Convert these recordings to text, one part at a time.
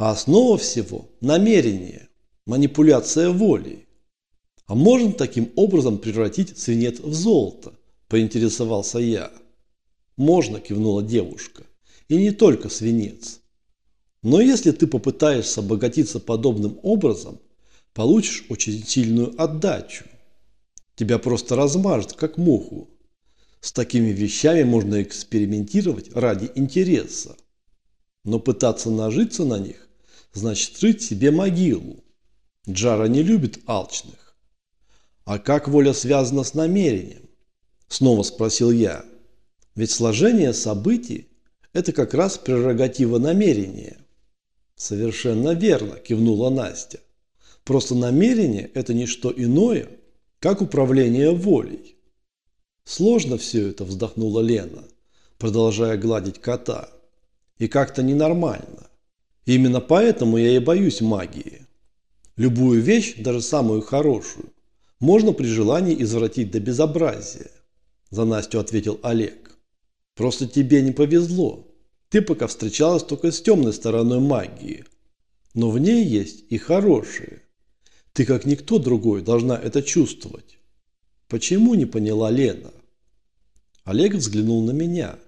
А основа всего – намерение, манипуляция волей. А можно таким образом превратить свинец в золото? Поинтересовался я. Можно, кивнула девушка. И не только свинец. Но если ты попытаешься обогатиться подобным образом, получишь очень сильную отдачу. Тебя просто размажет, как муху. С такими вещами можно экспериментировать ради интереса. Но пытаться нажиться на них, значит рыть себе могилу. Джара не любит алчных. А как воля связана с намерением? Снова спросил я. Ведь сложение событий – это как раз прерогатива намерения. Совершенно верно, кивнула Настя. Просто намерение – это не что иное, как управление волей. Сложно все это, вздохнула Лена, продолжая гладить кота. И как-то ненормально. Именно поэтому я и боюсь магии. Любую вещь, даже самую хорошую, можно при желании извратить до безобразия. За Настю ответил Олег. Просто тебе не повезло. Ты пока встречалась только с темной стороной магии. Но в ней есть и хорошие. Ты как никто другой должна это чувствовать. Почему не поняла Лена? Олег взглянул на меня,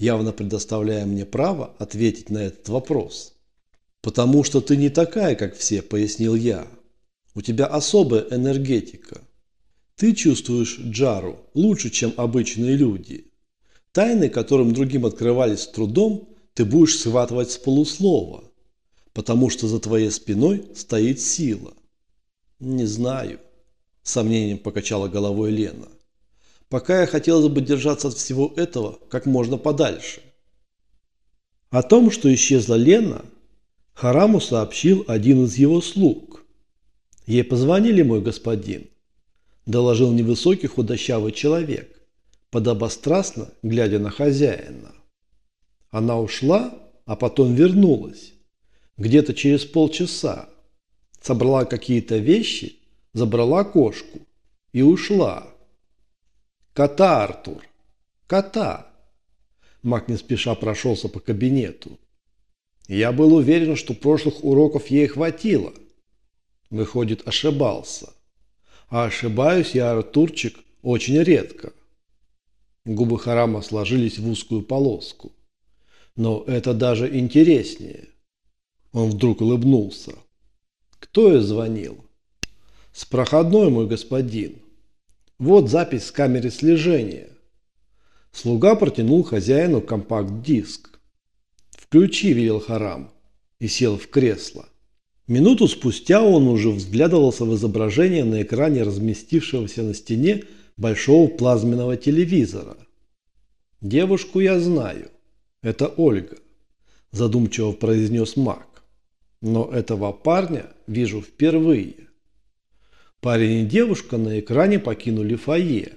явно предоставляя мне право ответить на этот вопрос. «Потому что ты не такая, как все», – пояснил я. «У тебя особая энергетика. Ты чувствуешь Джару лучше, чем обычные люди. Тайны, которым другим открывались с трудом, ты будешь схватывать с полуслова, потому что за твоей спиной стоит сила». «Не знаю», – сомнением покачала головой Лена. Пока я хотелось бы держаться от всего этого как можно подальше. О том, что исчезла Лена, Хараму сообщил один из его слуг. «Ей позвонили, мой господин», – доложил невысокий худощавый человек, подобострастно глядя на хозяина. Она ушла, а потом вернулась. Где-то через полчаса. Собрала какие-то вещи, забрала кошку и ушла. Кота, Артур! Кота!» Мак не спеша прошелся по кабинету. «Я был уверен, что прошлых уроков ей хватило». Выходит, ошибался. А ошибаюсь я, Артурчик, очень редко. Губы Харама сложились в узкую полоску. Но это даже интереснее. Он вдруг улыбнулся. Кто я звонил? С проходной, мой господин. Вот запись с камеры слежения. Слуга протянул хозяину компакт-диск. «Включи», – велел Харам, и сел в кресло. Минуту спустя он уже взглядывался в изображение на экране разместившегося на стене большого плазменного телевизора. «Девушку я знаю. Это Ольга», – задумчиво произнес Мак. «Но этого парня вижу впервые». Парень и девушка на экране покинули фойе.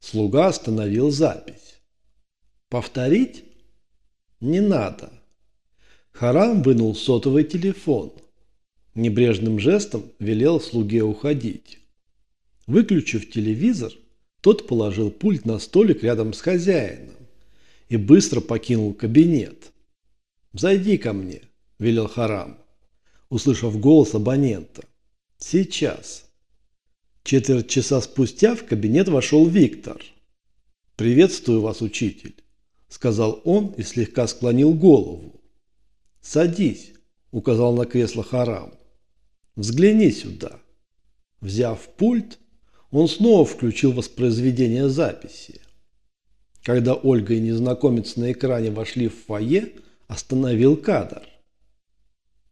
Слуга остановил запись. Повторить? Не надо. Харам вынул сотовый телефон. Небрежным жестом велел слуге уходить. Выключив телевизор, тот положил пульт на столик рядом с хозяином и быстро покинул кабинет. «Зайди ко мне», – велел Харам, услышав голос абонента. «Сейчас». Четверть часа спустя в кабинет вошел Виктор. «Приветствую вас, учитель», – сказал он и слегка склонил голову. «Садись», – указал на кресло Харам. «Взгляни сюда». Взяв пульт, он снова включил воспроизведение записи. Когда Ольга и незнакомец на экране вошли в фойе, остановил кадр.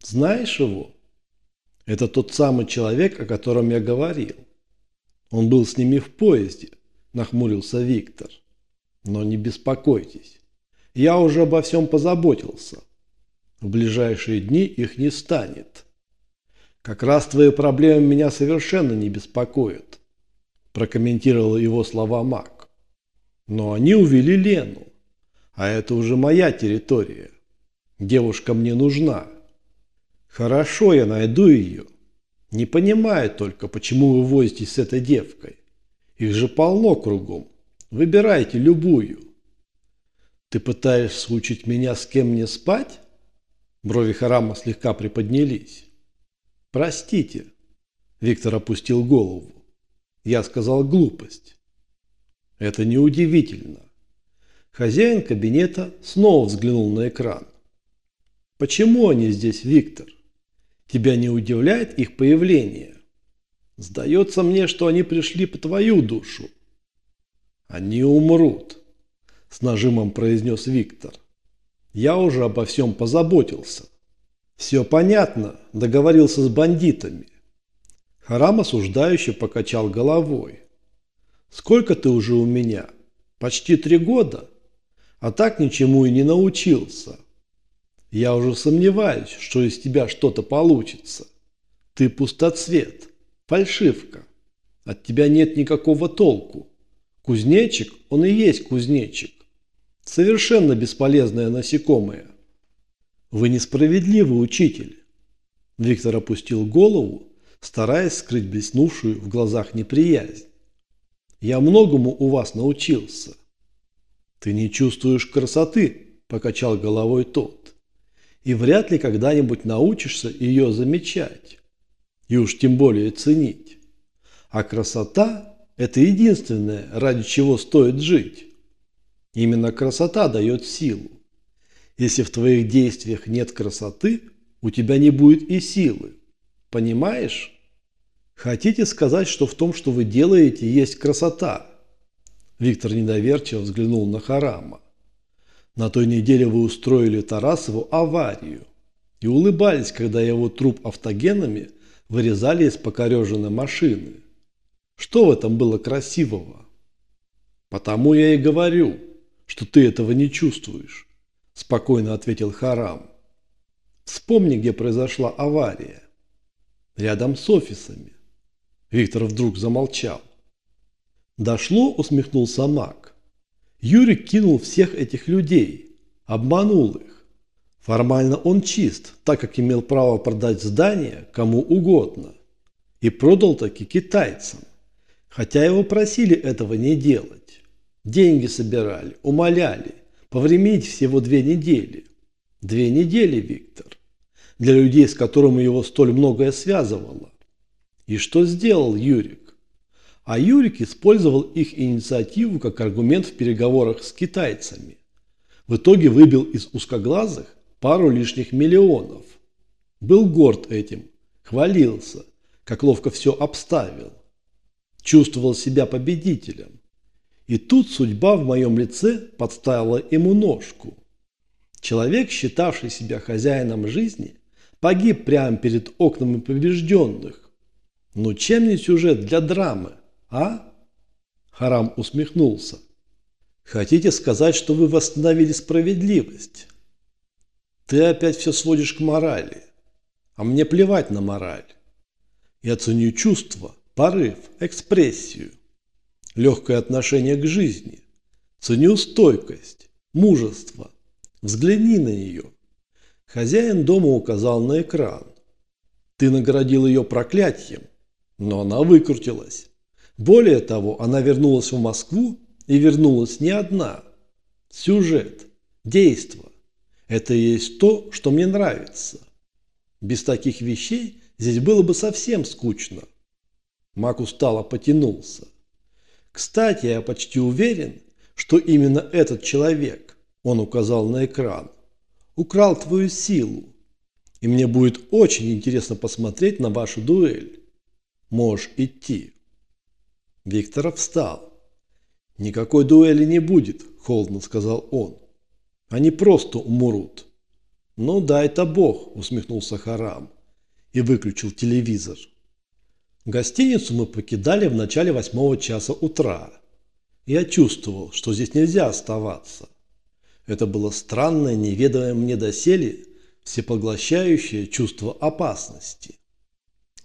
«Знаешь его?» «Это тот самый человек, о котором я говорил. Он был с ними в поезде, нахмурился Виктор. Но не беспокойтесь. Я уже обо всем позаботился. В ближайшие дни их не станет. Как раз твои проблемы меня совершенно не беспокоят, прокомментировал его слова Мак. Но они увели Лену. А это уже моя территория. Девушка мне нужна. Хорошо, я найду ее. Не понимаю только, почему вы возитесь с этой девкой. Их же полно кругом. Выбирайте любую. Ты пытаешься учить меня, с кем мне спать? Брови Харама слегка приподнялись. «Простите», – Виктор опустил голову. «Я сказал глупость». «Это неудивительно». Хозяин кабинета снова взглянул на экран. «Почему они здесь, Виктор? Тебя не удивляет их появление? Сдается мне, что они пришли по твою душу». «Они умрут», – с нажимом произнес Виктор. «Я уже обо всем позаботился». «Все понятно», – договорился с бандитами. Харам осуждающе покачал головой. «Сколько ты уже у меня? Почти три года? А так ничему и не научился. Я уже сомневаюсь, что из тебя что-то получится. Ты пустоцвет, фальшивка. От тебя нет никакого толку. Кузнечик, он и есть кузнечик. Совершенно бесполезное насекомое. Вы несправедливый учитель. Виктор опустил голову, стараясь скрыть блеснувшую в глазах неприязнь. Я многому у вас научился. Ты не чувствуешь красоты, покачал головой тот. И вряд ли когда-нибудь научишься ее замечать. И уж тем более ценить. А красота это единственное, ради чего стоит жить. Именно красота дает силу. Если в твоих действиях нет красоты, у тебя не будет и силы. Понимаешь? Хотите сказать, что в том, что вы делаете, есть красота? Виктор недоверчиво взглянул на Харама. На той неделе вы устроили Тарасову аварию и улыбались, когда его труп автогенами вырезали из покореженной машины. Что в этом было красивого? Потому я и говорю, что ты этого не чувствуешь, спокойно ответил Харам. Вспомни, где произошла авария. Рядом с офисами. Виктор вдруг замолчал. Дошло, усмехнулся Мак. Юрик кинул всех этих людей, обманул их. Формально он чист, так как имел право продать здание кому угодно. И продал таки китайцам. Хотя его просили этого не делать. Деньги собирали, умоляли. Повременить всего две недели. Две недели, Виктор. Для людей, с которыми его столь многое связывало. И что сделал Юрик? А Юрик использовал их инициативу как аргумент в переговорах с китайцами. В итоге выбил из узкоглазых пару лишних миллионов. Был горд этим, хвалился, как ловко все обставил чувствовал себя победителем. И тут судьба в моем лице подставила ему ножку. Человек, считавший себя хозяином жизни, погиб прямо перед окнами побежденных. Ну чем не сюжет для драмы, а? Харам усмехнулся. Хотите сказать, что вы восстановили справедливость? Ты опять все сводишь к морали. А мне плевать на мораль. Я ценю чувства, порыв, экспрессию, легкое отношение к жизни. Ценю стойкость, мужество. Взгляни на нее. Хозяин дома указал на экран. Ты наградил ее проклятием, но она выкрутилась. Более того, она вернулась в Москву и вернулась не одна. Сюжет, действо – это и есть то, что мне нравится. Без таких вещей здесь было бы совсем скучно. Мак устало потянулся. Кстати, я почти уверен, что именно этот человек, он указал на экран, украл твою силу. И мне будет очень интересно посмотреть на вашу дуэль. Можешь идти. Виктор встал. «Никакой дуэли не будет», – холодно сказал он. «Они просто умрут». «Ну, дай-то Бог», – усмехнулся Харам и выключил телевизор. Гостиницу мы покидали в начале восьмого часа утра. Я чувствовал, что здесь нельзя оставаться. Это было странное, неведомое мне доселе, всепоглощающее чувство опасности.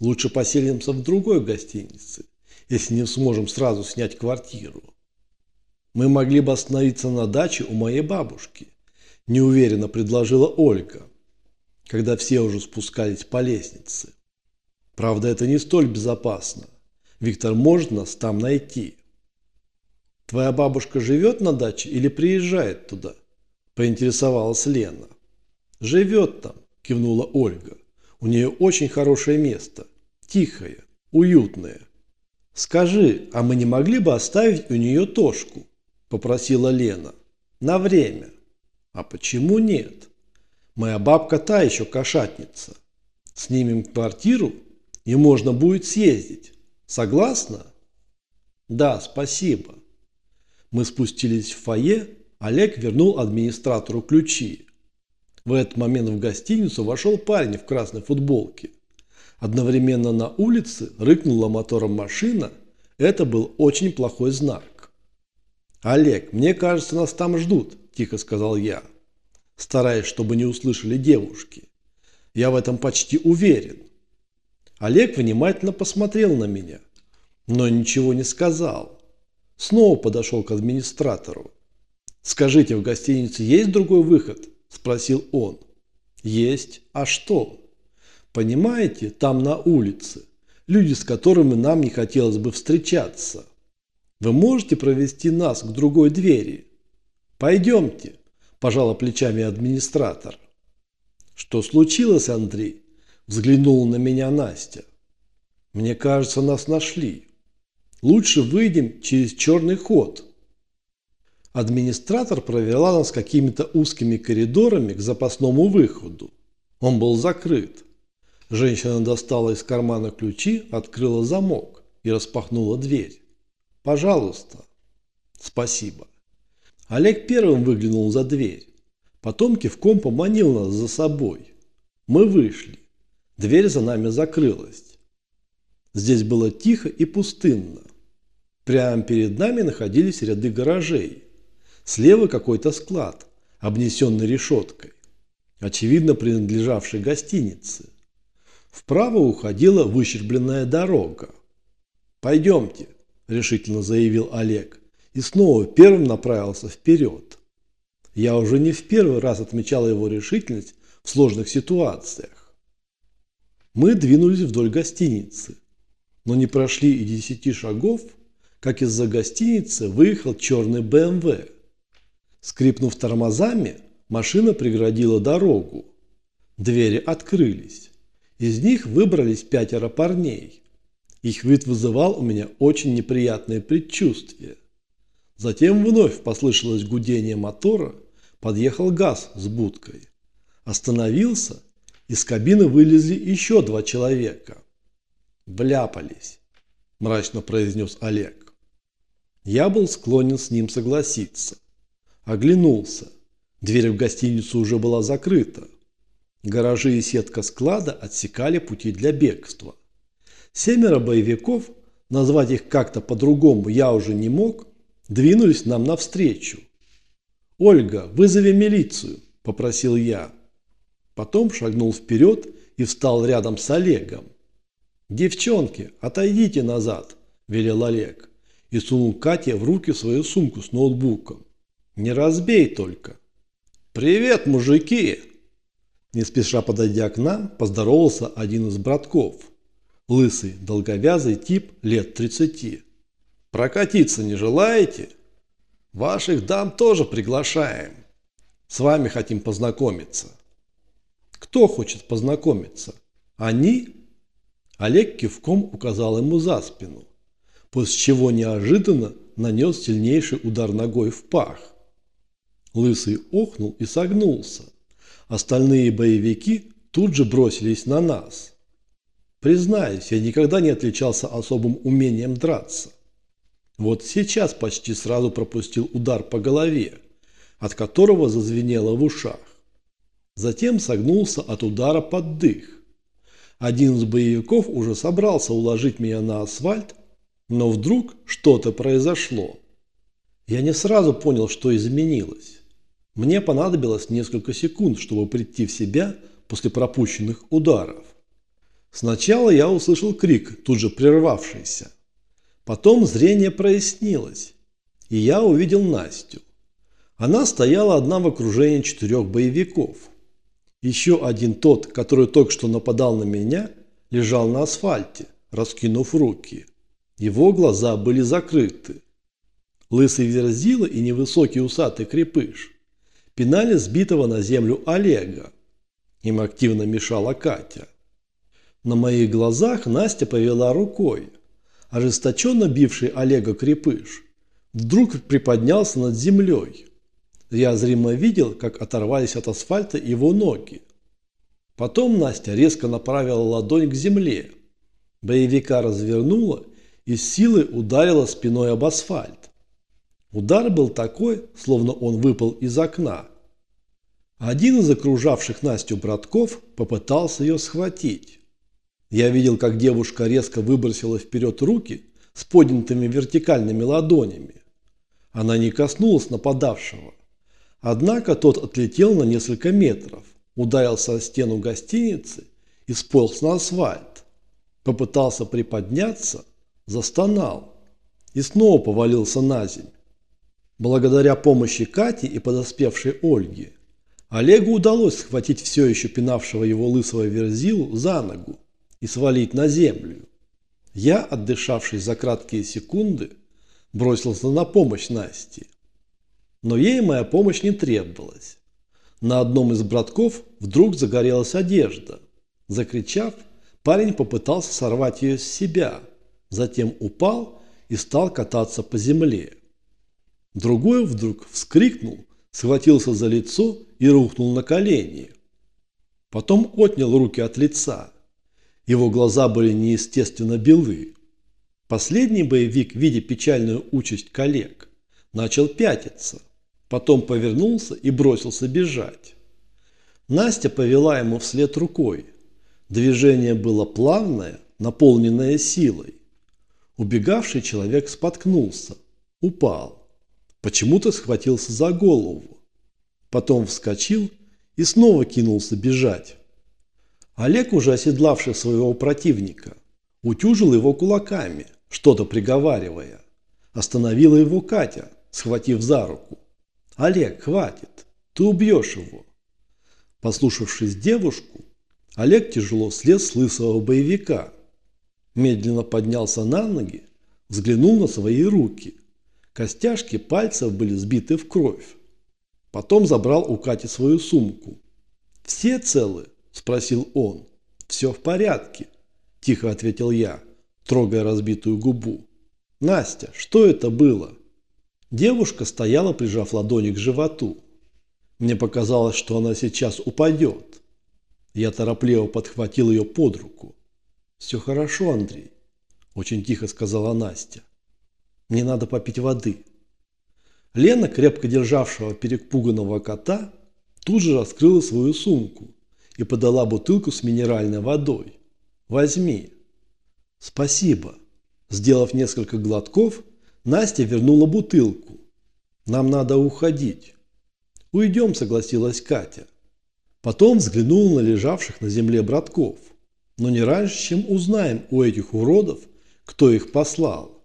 Лучше поселимся в другой гостинице, если не сможем сразу снять квартиру. Мы могли бы остановиться на даче у моей бабушки, неуверенно предложила Ольга, когда все уже спускались по лестнице. Правда, это не столь безопасно. Виктор может нас там найти. Твоя бабушка живет на даче или приезжает туда? Поинтересовалась Лена. Живет там. кивнула Ольга. У нее очень хорошее место. Тихое, уютное. Скажи, а мы не могли бы оставить у нее Тошку? Попросила Лена. На время. А почему нет? Моя бабка та еще кошатница. Снимем квартиру, и можно будет съездить. Согласна? Да, спасибо. Мы спустились в фойе, Олег вернул администратору ключи. В этот момент в гостиницу вошел парень в красной футболке. Одновременно на улице рыкнула мотором машина. Это был очень плохой знак. «Олег, мне кажется, нас там ждут», – тихо сказал я, стараясь, чтобы не услышали девушки. «Я в этом почти уверен». Олег внимательно посмотрел на меня, но ничего не сказал. Снова подошел к администратору. «Скажите, в гостинице есть другой выход?» – спросил он. «Есть. А что?» «Понимаете, там на улице. Люди, с которыми нам не хотелось бы встречаться. Вы можете провести нас к другой двери?» «Пойдемте», – пожала плечами администратор. «Что случилось, Андрей?» – взглянула на меня Настя. «Мне кажется, нас нашли. Лучше выйдем через черный ход». Администратор провела нас какими-то узкими коридорами к запасному выходу. Он был закрыт. Женщина достала из кармана ключи, открыла замок и распахнула дверь. «Пожалуйста». «Спасибо». Олег первым выглянул за дверь. Потом кивком поманил нас за собой. Мы вышли. Дверь за нами закрылась. Здесь было тихо и пустынно. Прямо перед нами находились ряды гаражей. Слева какой-то склад, обнесенный решеткой, очевидно принадлежавший гостинице. Вправо уходила выщербленная дорога. «Пойдемте», – решительно заявил Олег, и снова первым направился вперед. Я уже не в первый раз отмечал его решительность в сложных ситуациях. Мы двинулись вдоль гостиницы, но не прошли и десяти шагов, как из-за гостиницы выехал черный БМВ. Скрипнув тормозами, машина преградила дорогу. Двери открылись. Из них выбрались пятеро парней. Их вид вызывал у меня очень неприятное предчувствие. Затем вновь послышалось гудение мотора, подъехал газ с будкой. Остановился, из кабины вылезли еще два человека. «Вляпались», – мрачно произнес Олег. Я был склонен с ним согласиться. Оглянулся. Дверь в гостиницу уже была закрыта. Гаражи и сетка склада отсекали пути для бегства. Семеро боевиков, назвать их как-то по-другому я уже не мог, двинулись нам навстречу. «Ольга, вызови милицию», – попросил я. Потом шагнул вперед и встал рядом с Олегом. «Девчонки, отойдите назад», – велел Олег и сунул Кате в руки свою сумку с ноутбуком. Не разбей только. Привет, мужики! Не спеша подойдя к нам, поздоровался один из братков. Лысый, долговязый тип лет 30. Прокатиться не желаете? Ваших дам тоже приглашаем. С вами хотим познакомиться. Кто хочет познакомиться? Они? Олег кивком указал ему за спину, после чего неожиданно нанес сильнейший удар ногой в пах. Лысый охнул и согнулся. Остальные боевики тут же бросились на нас. Признаюсь, я никогда не отличался особым умением драться. Вот сейчас почти сразу пропустил удар по голове, от которого зазвенело в ушах. Затем согнулся от удара под дых. Один из боевиков уже собрался уложить меня на асфальт, но вдруг что-то произошло. Я не сразу понял, что изменилось. Мне понадобилось несколько секунд, чтобы прийти в себя после пропущенных ударов. Сначала я услышал крик, тут же прервавшийся. Потом зрение прояснилось, и я увидел Настю. Она стояла одна в окружении четырех боевиков. Еще один тот, который только что нападал на меня, лежал на асфальте, раскинув руки. Его глаза были закрыты. Лысый верзила и невысокий усатый крепыш пинали сбитого на землю Олега. Им активно мешала Катя. На моих глазах Настя повела рукой. Ожесточенно бивший Олега крепыш вдруг приподнялся над землей. Я зримо видел, как оторвались от асфальта его ноги. Потом Настя резко направила ладонь к земле. Боевика развернула и с силой ударила спиной об асфальт. Удар был такой, словно он выпал из окна. Один из окружавших Настю братков попытался ее схватить. Я видел, как девушка резко выбросила вперед руки с поднятыми вертикальными ладонями. Она не коснулась нападавшего. Однако тот отлетел на несколько метров, ударился о стену гостиницы и сполз на асфальт. Попытался приподняться, застонал и снова повалился на землю. Благодаря помощи Кати и подоспевшей Ольге, Олегу удалось схватить все еще пинавшего его лысого верзилу за ногу и свалить на землю. Я, отдышавшись за краткие секунды, бросился на помощь Насте. Но ей моя помощь не требовалась. На одном из братков вдруг загорелась одежда. Закричав, парень попытался сорвать ее с себя, затем упал и стал кататься по земле. Другой вдруг вскрикнул, схватился за лицо и рухнул на колени. Потом отнял руки от лица. Его глаза были неестественно белы. Последний боевик, видя печальную участь коллег, начал пятиться. Потом повернулся и бросился бежать. Настя повела ему вслед рукой. Движение было плавное, наполненное силой. Убегавший человек споткнулся, упал. Почему-то схватился за голову. Потом вскочил и снова кинулся бежать. Олег, уже оседлавший своего противника, утюжил его кулаками, что-то приговаривая. Остановила его Катя, схватив за руку. «Олег, хватит, ты убьешь его». Послушавшись девушку, Олег тяжело слез с лысого боевика. Медленно поднялся на ноги, взглянул на свои руки. Костяшки пальцев были сбиты в кровь. Потом забрал у Кати свою сумку. «Все целы?» – спросил он. «Все в порядке», – тихо ответил я, трогая разбитую губу. «Настя, что это было?» Девушка стояла, прижав ладони к животу. Мне показалось, что она сейчас упадет. Я торопливо подхватил ее под руку. «Все хорошо, Андрей», – очень тихо сказала Настя. «Мне надо попить воды». Лена, крепко державшего перепуганного кота, тут же раскрыла свою сумку и подала бутылку с минеральной водой. «Возьми». «Спасибо». Сделав несколько глотков, Настя вернула бутылку. «Нам надо уходить». «Уйдем», – согласилась Катя. Потом взглянула на лежавших на земле братков. «Но не раньше, чем узнаем у этих уродов, кто их послал».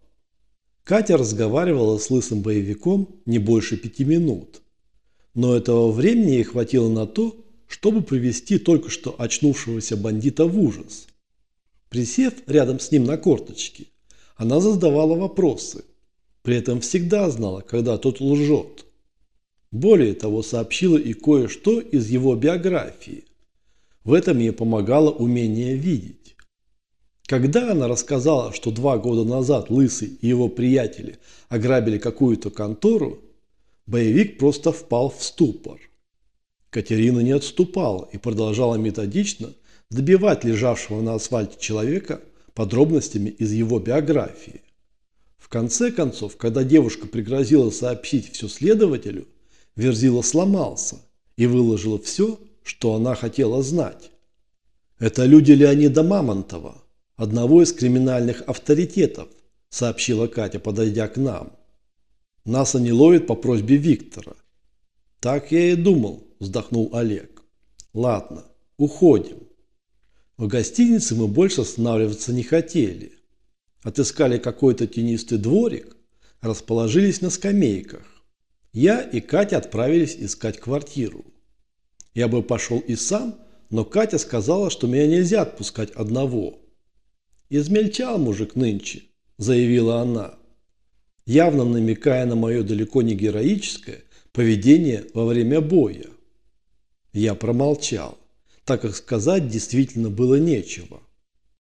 Катя разговаривала с лысым боевиком не больше пяти минут. Но этого времени ей хватило на то, чтобы привести только что очнувшегося бандита в ужас. Присев рядом с ним на корточки, она задавала вопросы. При этом всегда знала, когда тот лжет. Более того, сообщила и кое-что из его биографии. В этом ей помогало умение видеть. Когда она рассказала, что два года назад Лысый и его приятели ограбили какую-то контору, боевик просто впал в ступор. Катерина не отступала и продолжала методично добивать лежавшего на асфальте человека подробностями из его биографии. Конце концов, когда девушка пригрозила сообщить все следователю, Верзила сломался и выложила все, что она хотела знать. Это люди Леонида Мамонтова, одного из криминальных авторитетов, сообщила Катя, подойдя к нам. Нас они ловят по просьбе Виктора. Так я и думал, вздохнул Олег. Ладно, уходим. В гостинице мы больше останавливаться не хотели. Отыскали какой-то тенистый дворик, расположились на скамейках. Я и Катя отправились искать квартиру. Я бы пошел и сам, но Катя сказала, что меня нельзя отпускать одного. «Измельчал мужик нынче», – заявила она, явно намекая на мое далеко не героическое поведение во время боя. Я промолчал. так как сказать действительно было нечего.